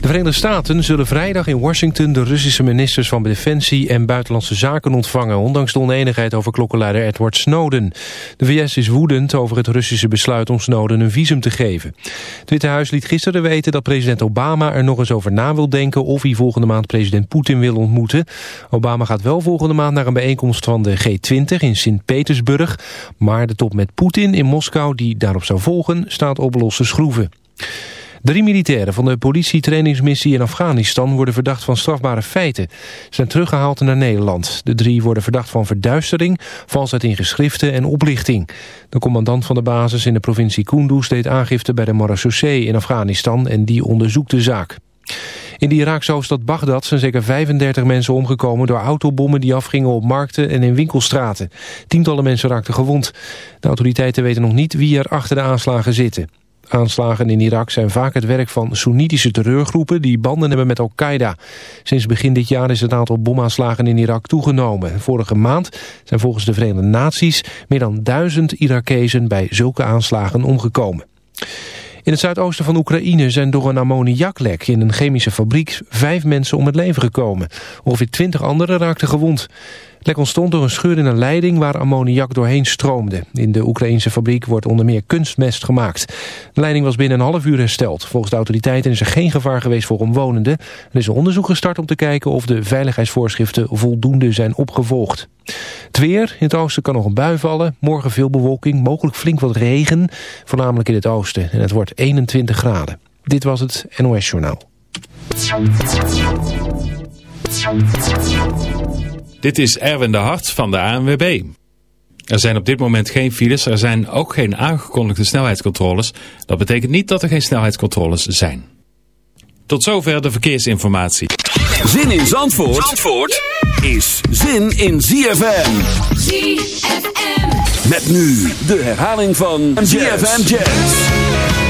De Verenigde Staten zullen vrijdag in Washington de Russische ministers van Defensie en Buitenlandse Zaken ontvangen, ondanks de oneenigheid over klokkenleider Edward Snowden. De VS is woedend over het Russische besluit om Snowden een visum te geven. Het Witte Huis liet gisteren weten dat president Obama er nog eens over na wil denken of hij volgende maand president Poetin wil ontmoeten. Obama gaat wel volgende maand naar een bijeenkomst van de G20 in Sint-Petersburg, maar de top met Poetin in Moskou die daarop zou volgen staat op losse schroeven. Drie militairen van de politietrainingsmissie in Afghanistan worden verdacht van strafbare feiten. Ze zijn teruggehaald naar Nederland. De drie worden verdacht van verduistering, valsheid in geschriften en oplichting. De commandant van de basis in de provincie Kunduz deed aangifte bij de Marachaussee in Afghanistan en die onderzoekt de zaak. In de Iraakse hoofdstad Bagdad zijn zeker 35 mensen omgekomen door autobommen die afgingen op markten en in winkelstraten. Tientallen mensen raakten gewond. De autoriteiten weten nog niet wie er achter de aanslagen zitten. Aanslagen in Irak zijn vaak het werk van Soenitische terreurgroepen die banden hebben met Al-Qaeda. Sinds begin dit jaar is het aantal bomaanslagen in Irak toegenomen. Vorige maand zijn volgens de Verenigde Naties meer dan duizend Irakezen bij zulke aanslagen omgekomen. In het zuidoosten van Oekraïne zijn door een ammoniaklek in een chemische fabriek vijf mensen om het leven gekomen. Ongeveer twintig anderen raakten gewond. Lek ontstond door een scheur in een leiding waar ammoniak doorheen stroomde. In de Oekraïnse fabriek wordt onder meer kunstmest gemaakt. De leiding was binnen een half uur hersteld. Volgens de autoriteiten is er geen gevaar geweest voor omwonenden. Er is een onderzoek gestart om te kijken of de veiligheidsvoorschriften voldoende zijn opgevolgd. Het weer, in het oosten kan nog een bui vallen. Morgen veel bewolking, mogelijk flink wat regen. Voornamelijk in het oosten. En het wordt 21 graden. Dit was het NOS Journaal. Dit is Erwin de Hart van de ANWB. Er zijn op dit moment geen files, er zijn ook geen aangekondigde snelheidscontroles. Dat betekent niet dat er geen snelheidscontroles zijn. Tot zover de verkeersinformatie. Zin in Zandvoort, Zandvoort is zin in ZFM. ZFM. Met nu de herhaling van ZFM Jazz.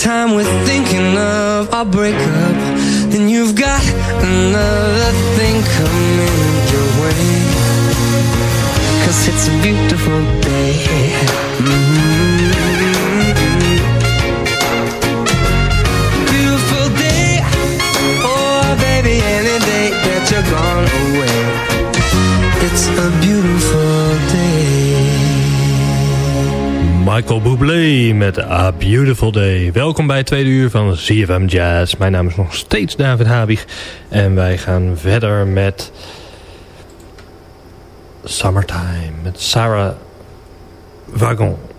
time with thinking met A Beautiful Day. Welkom bij het tweede uur van ZFM Jazz. Mijn naam is nog steeds David Habig. En wij gaan verder met... Summertime met Sarah Wagon.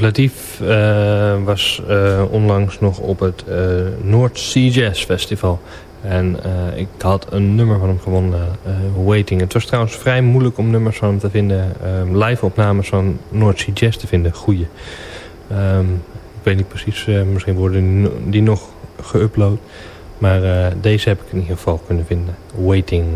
Latif uh, was uh, onlangs nog op het uh, North Sea Jazz Festival. En ik had een nummer van hem gewonnen, Waiting. Het was trouwens vrij moeilijk om nummers van hem te vinden. live opnames van North Sea Jazz te vinden, goeie. Um, ik weet niet precies, misschien worden die nog geüpload. Maar deze heb ik in ieder geval kunnen vinden. Waiting.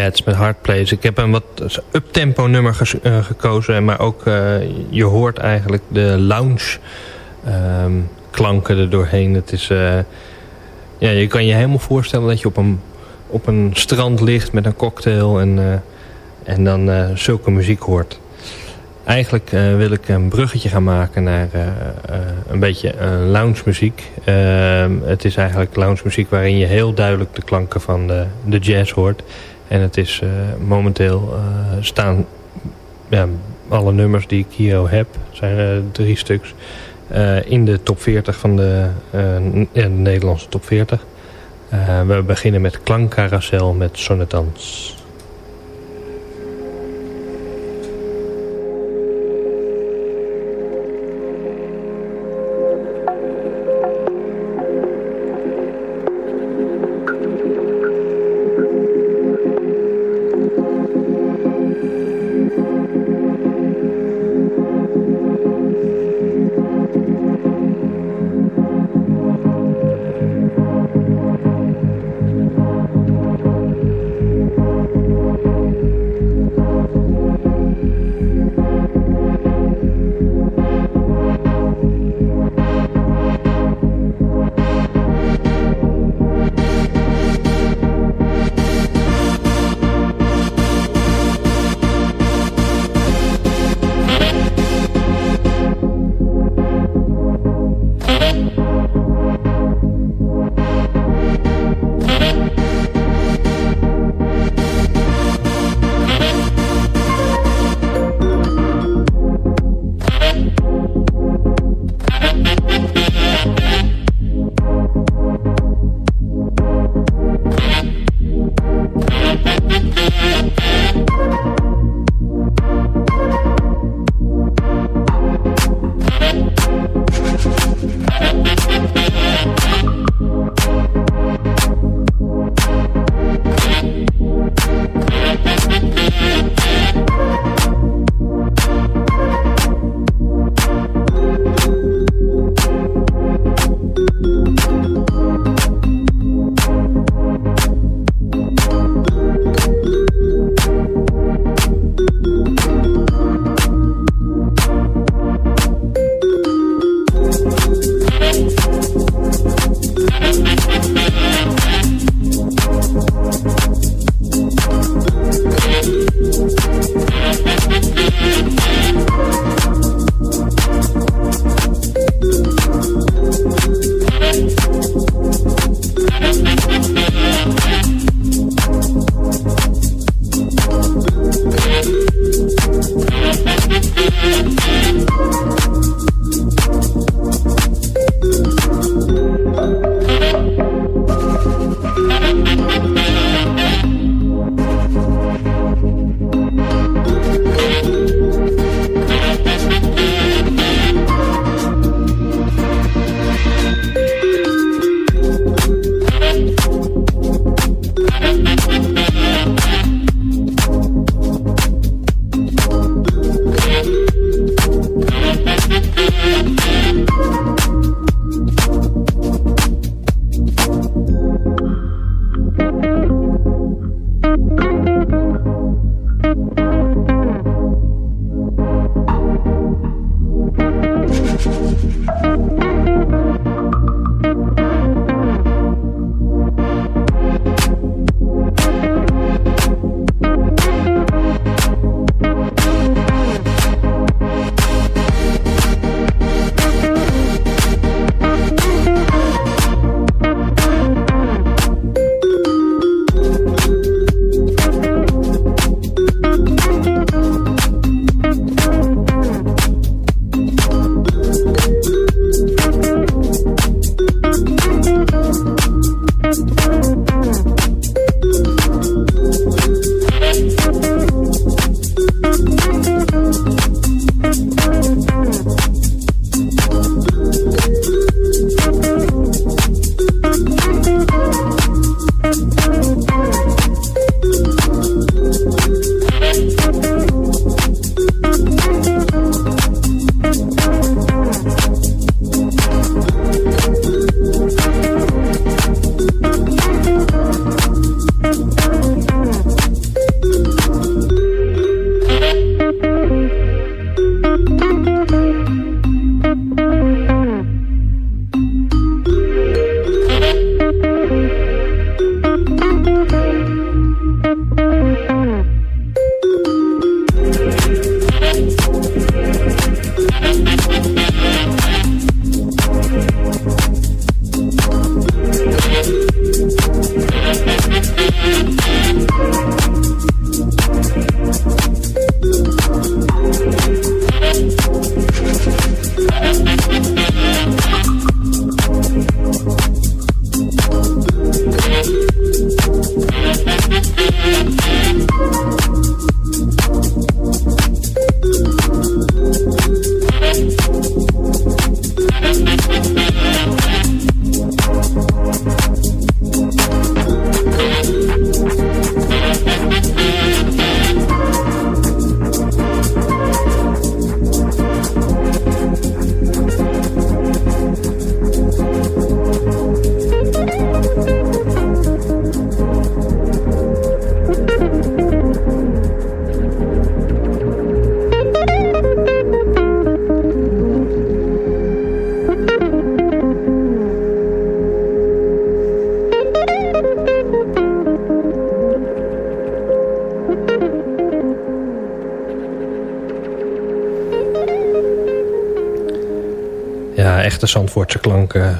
Getz met Hard Place. Ik heb een wat uptempo nummer uh, gekozen. Maar ook, uh, je hoort eigenlijk de lounge um, klanken er doorheen. Het is, uh, ja, je kan je helemaal voorstellen dat je op een, op een strand ligt met een cocktail. En, en dan zulke muziek hoort. Eigenlijk wil ik een bruggetje gaan maken naar een beetje lounge muziek. Ehm, het is eigenlijk lounge muziek waarin je heel duidelijk de klanken van de, de jazz hoort. En het is uh, momenteel uh, staan ja, alle nummers die ik hier heb, zijn uh, drie stuks, in de top 40 van de, de Nederlandse top 40. we beginnen met Klankcarousel met Sonnetans.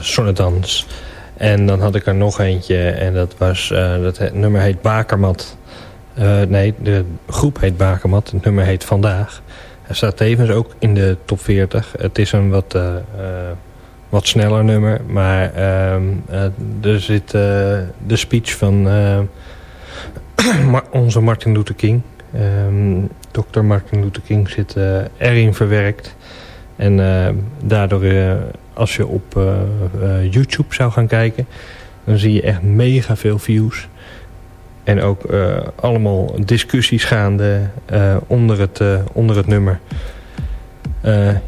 Sonnedans. En dan had ik er nog eentje en dat was, dat nummer heet Bakermat. nee, de groep heet Bakermat, het nummer heet Vandaag. Hij staat tevens ook in de top 40. Het is een wat, wat sneller nummer, maar ehm, er zit de speech van onze Martin Luther King. Um, Dr. Martin Luther King zit uh, erin verwerkt. En uh, daardoor, uh, als je op YouTube zou gaan kijken... dan zie je echt mega veel views. En ook allemaal discussies gaande onder, het, onder het nummer.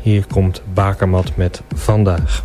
hier komt Bakermat met Vandaag.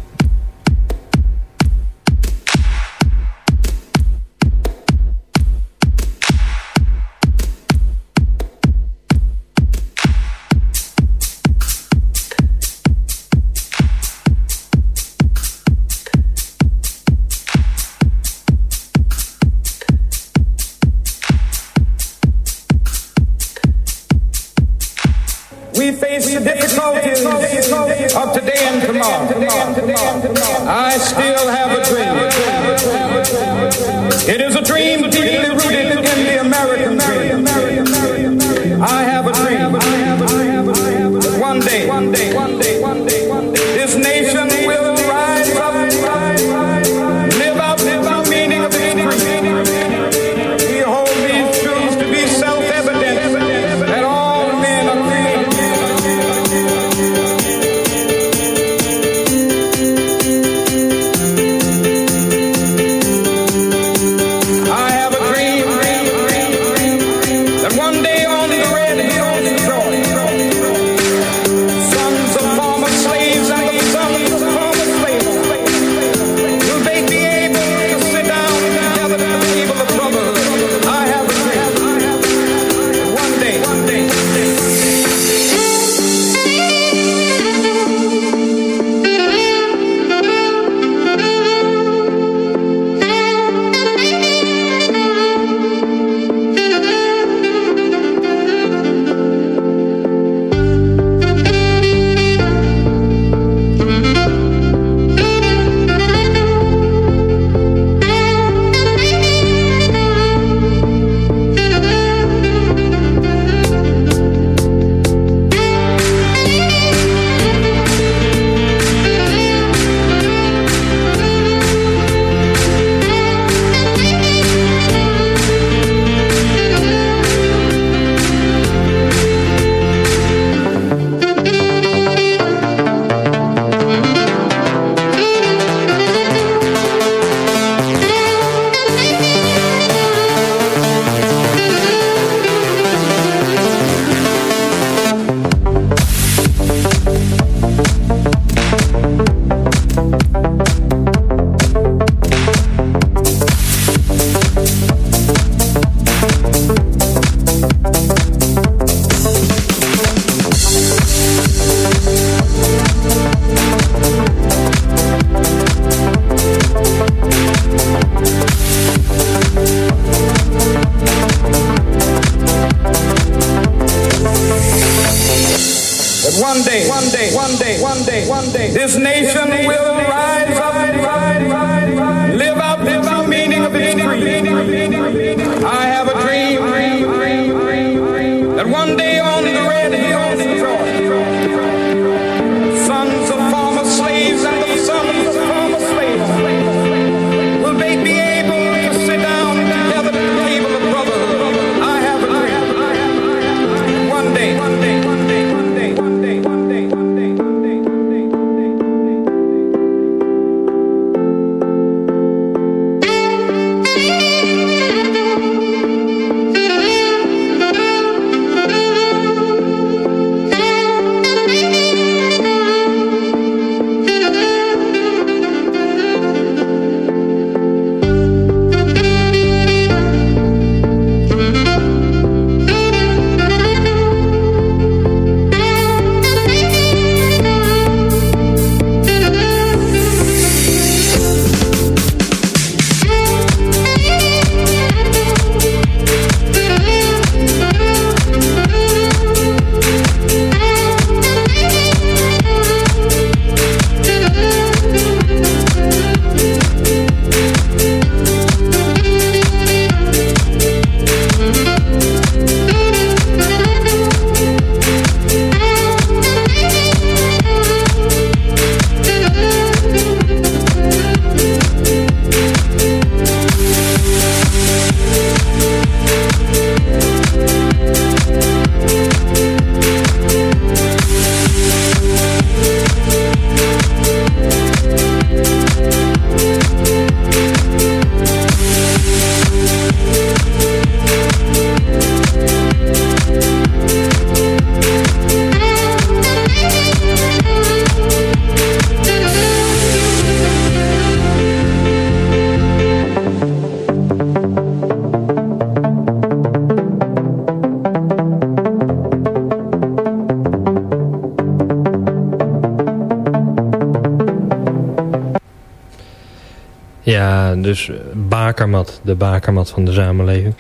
Dus bakermat, de bakermat van de samenleving.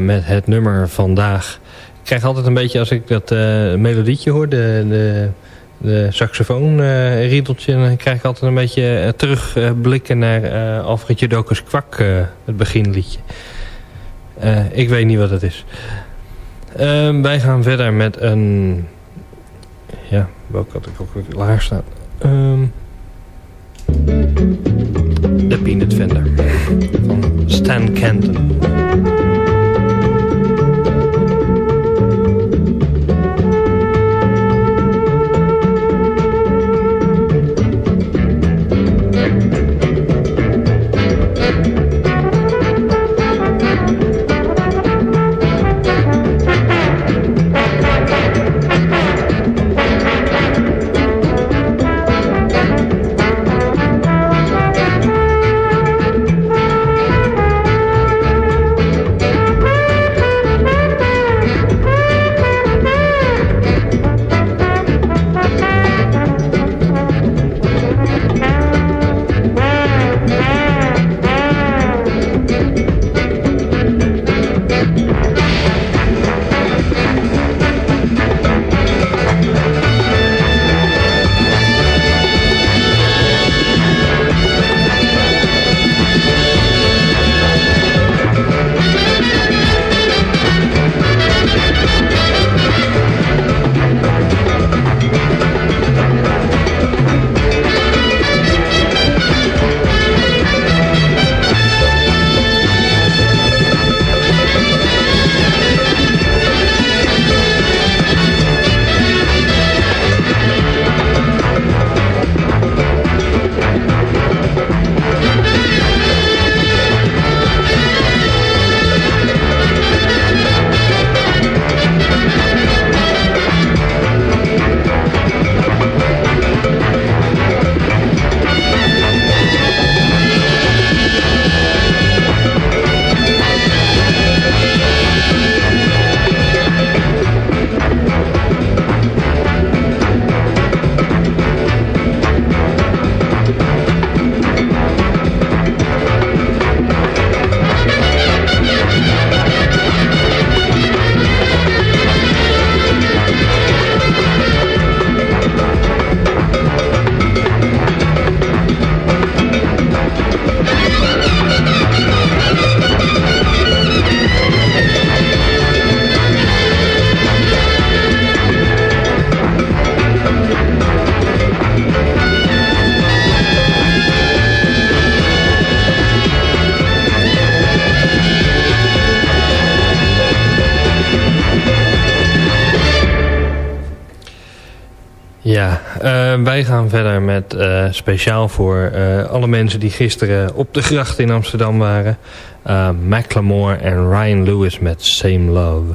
met het nummer vandaag. Ik krijg altijd een beetje, als ik dat melodietje hoor, de, de, de saxofoon riedeltje, dan krijg ik altijd een beetje terugblikken naar Alfred Jodokus Kwak, het beginliedje. ik weet niet wat het is. Ehm, wij gaan verder met een... Ja, welke had ik ook weer laag staan? Um, de Peanut Vendor van Stan Kenton. Speciaal voor uh, alle mensen die gisteren op de gracht in Amsterdam waren. Uh, Macklemore en Ryan Lewis met Same Love.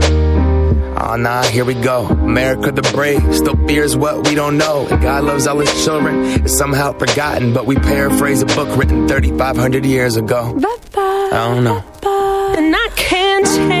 Oh nah, here we go. America the brave still fears what we don't know. And God loves all his children. It's somehow forgotten, but we paraphrase a book written 3,500 years ago. I don't know. And I can't change.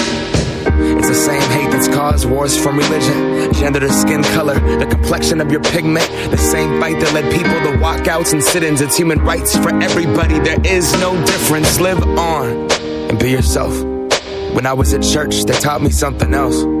It's the same hate that's caused wars from religion, gender to skin color, the complexion of your pigment. The same fight that led people to walkouts and sit ins. It's human rights for everybody. There is no difference. Live on and be yourself. When I was at church, they taught me something else.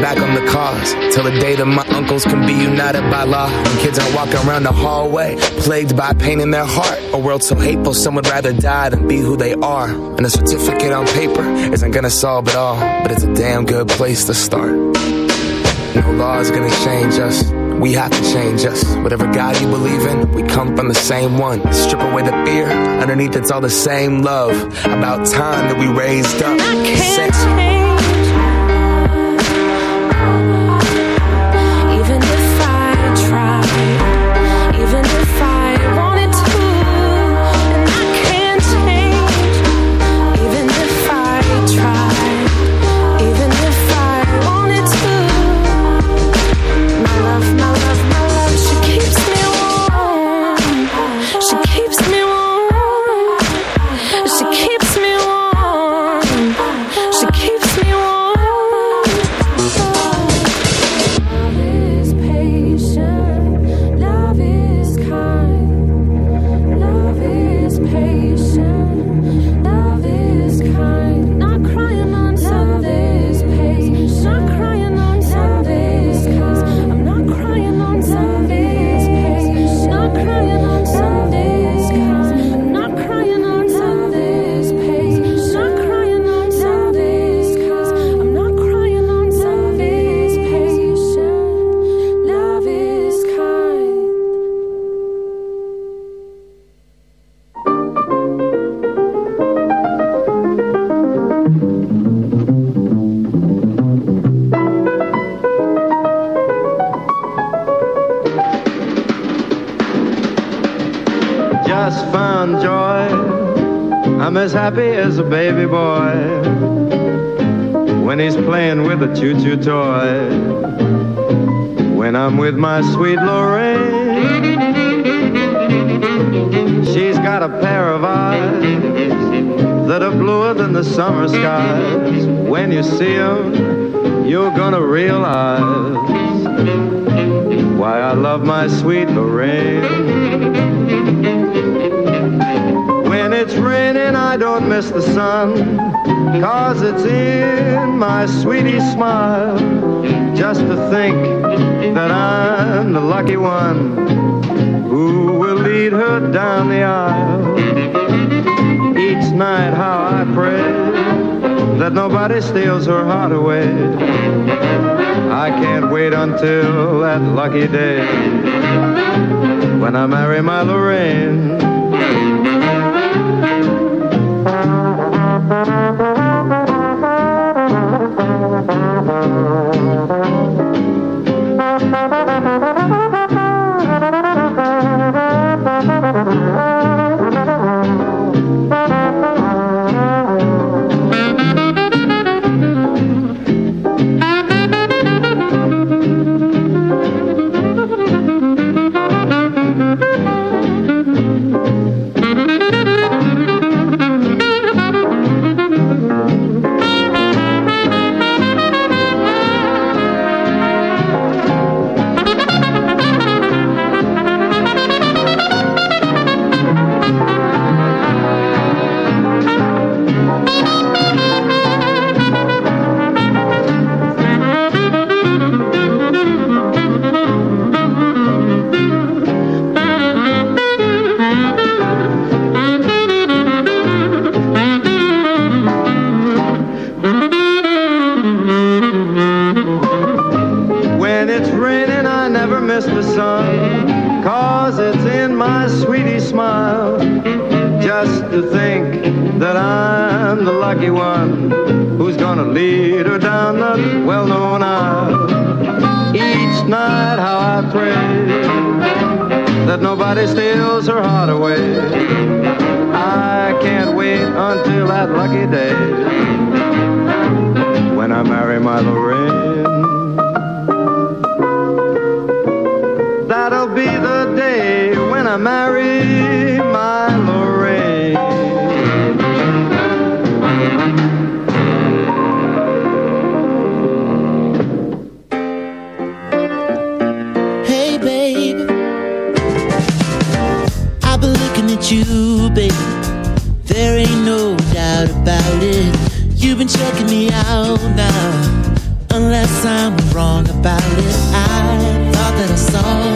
Back on the cause. Till the day that my uncles can be united by law. When kids aren't walking around the hallway, plagued by pain in their heart. A world so hateful, some would rather die than be who they are. And a certificate on paper isn't gonna solve it all. But it's a damn good place to start. No law is gonna change us. We have to change us. Whatever God you believe in, we come from the same one. Strip away the fear. Underneath, it's all the same love. About time that we raised up. I are bluer than the summer skies. When you see them, you're gonna realize why I love my sweet Lorraine. When it's raining, I don't miss the sun, cause it's in my sweetie smile. Just to think that I'm the lucky one who will lead her down the aisle. Night, how I pray that nobody steals her heart away. I can't wait until that lucky day when I marry my Lorraine. Never miss the sun, cause it's in my sweetie smile. Just to think that I'm the lucky one who's gonna lead her down the well known aisle. Each night, how I pray that nobody steals her heart away. I can't wait until that lucky day when I marry my Lorraine. Be the day when I marry my Lorraine. Hey, babe. I've been looking at you, babe. There ain't no doubt about it. You've been checking me out now. Unless I'm wrong about it. I thought that I saw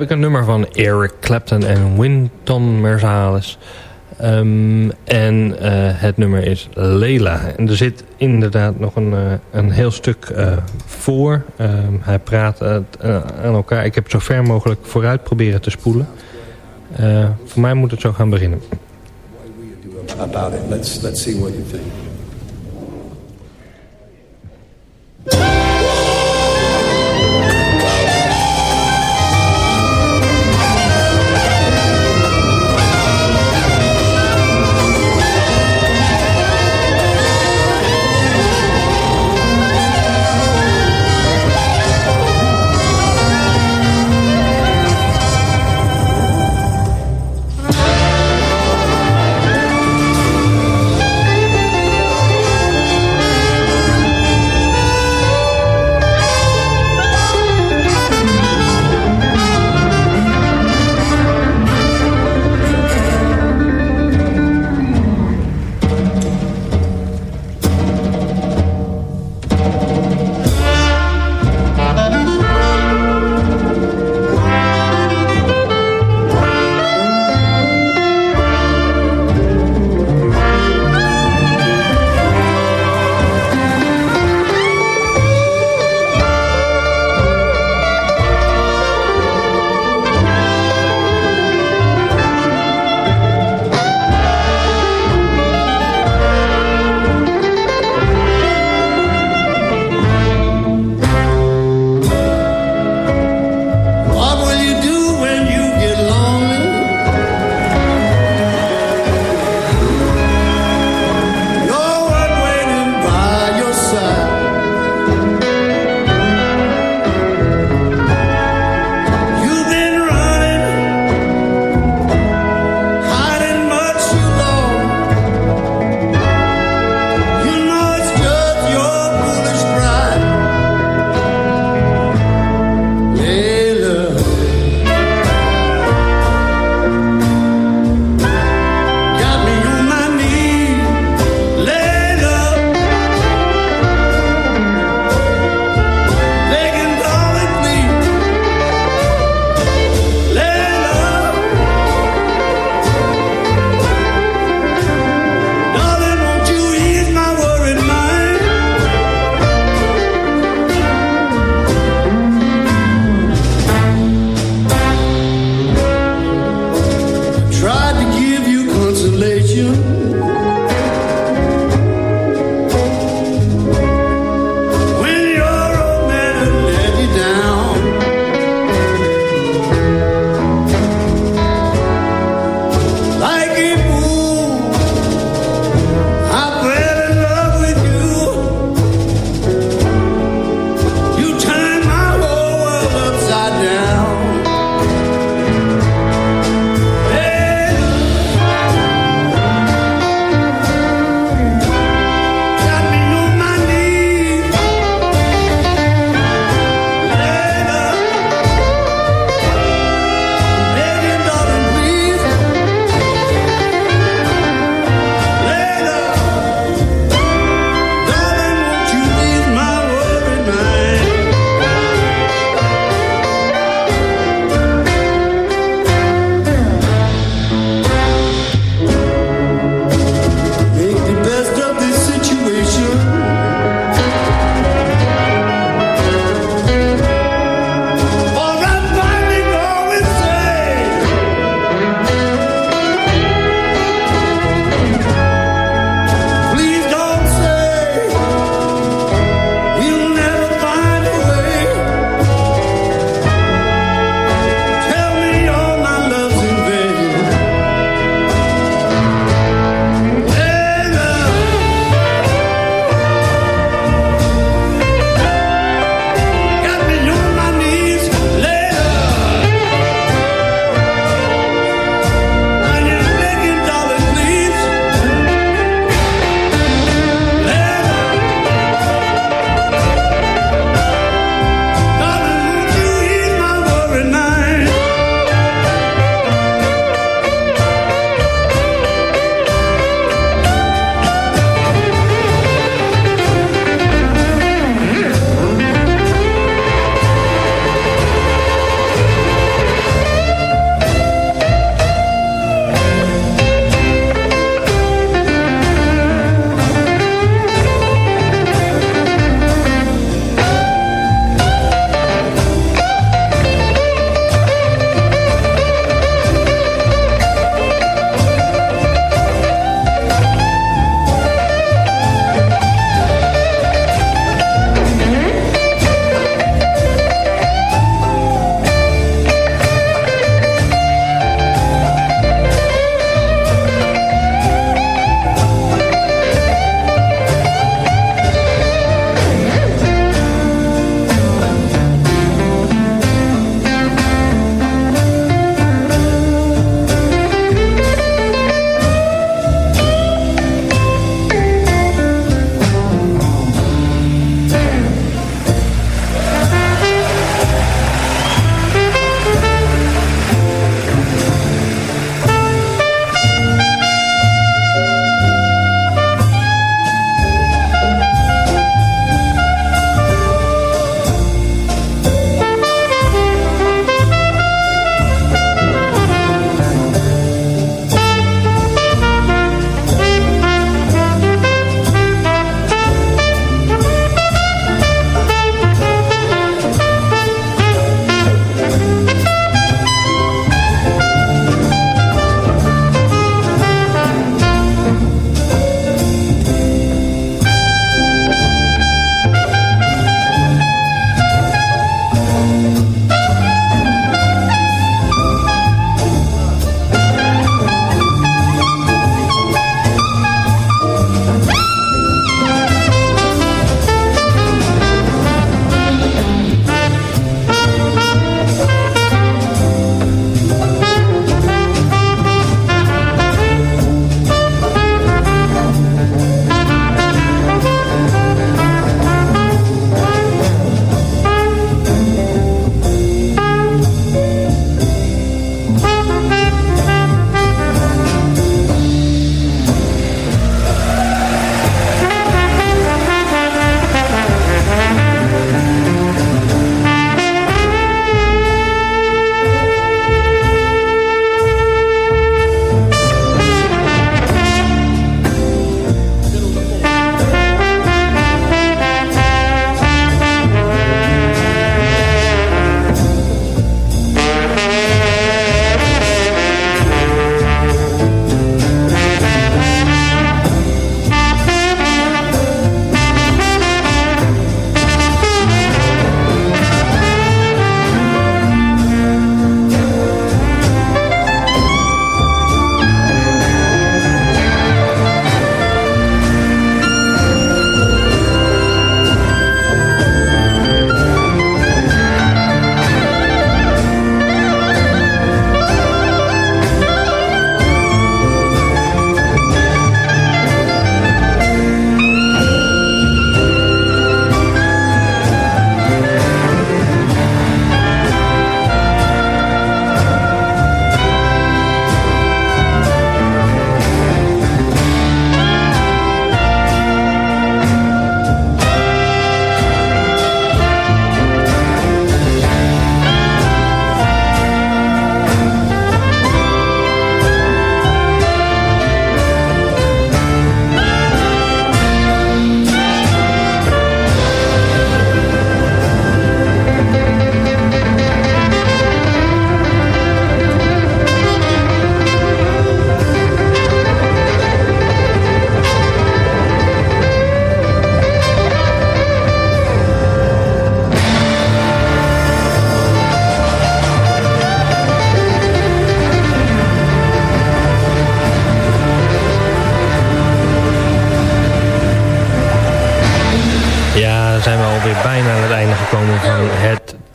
Heb ik een nummer van Eric Clapton en Wynton Marsalis. Um, en uh, het nummer is Leila. En er zit inderdaad nog een, uh, een heel stuk uh, voor. Um, hij praat aan elkaar. Ik heb het zo ver mogelijk vooruit proberen te spoelen. voor mij moet het zo gaan beginnen. About it. Let's, let's see what you think.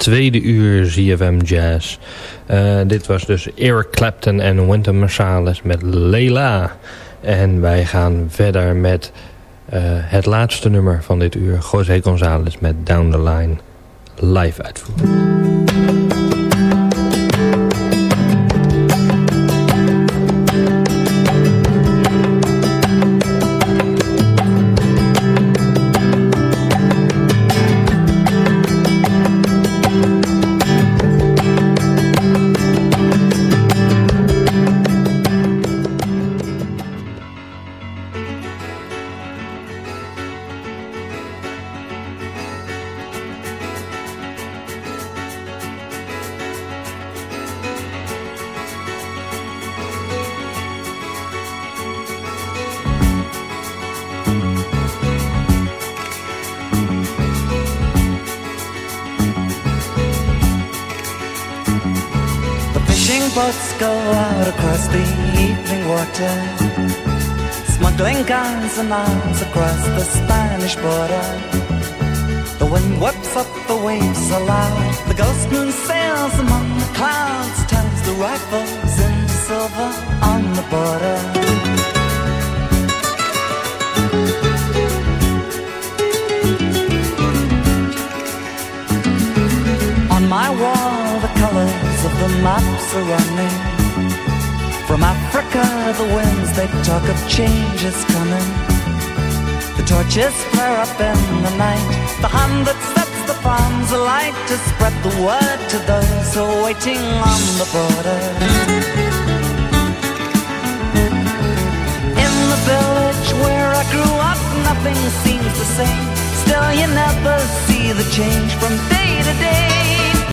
tweede uur ZFM Jazz. Eh, dit was dus Eric Clapton en Winter Marsalis met Leila. En wij gaan verder met eh, het laatste nummer van dit uur. José González met Down the Line live uitvoeren.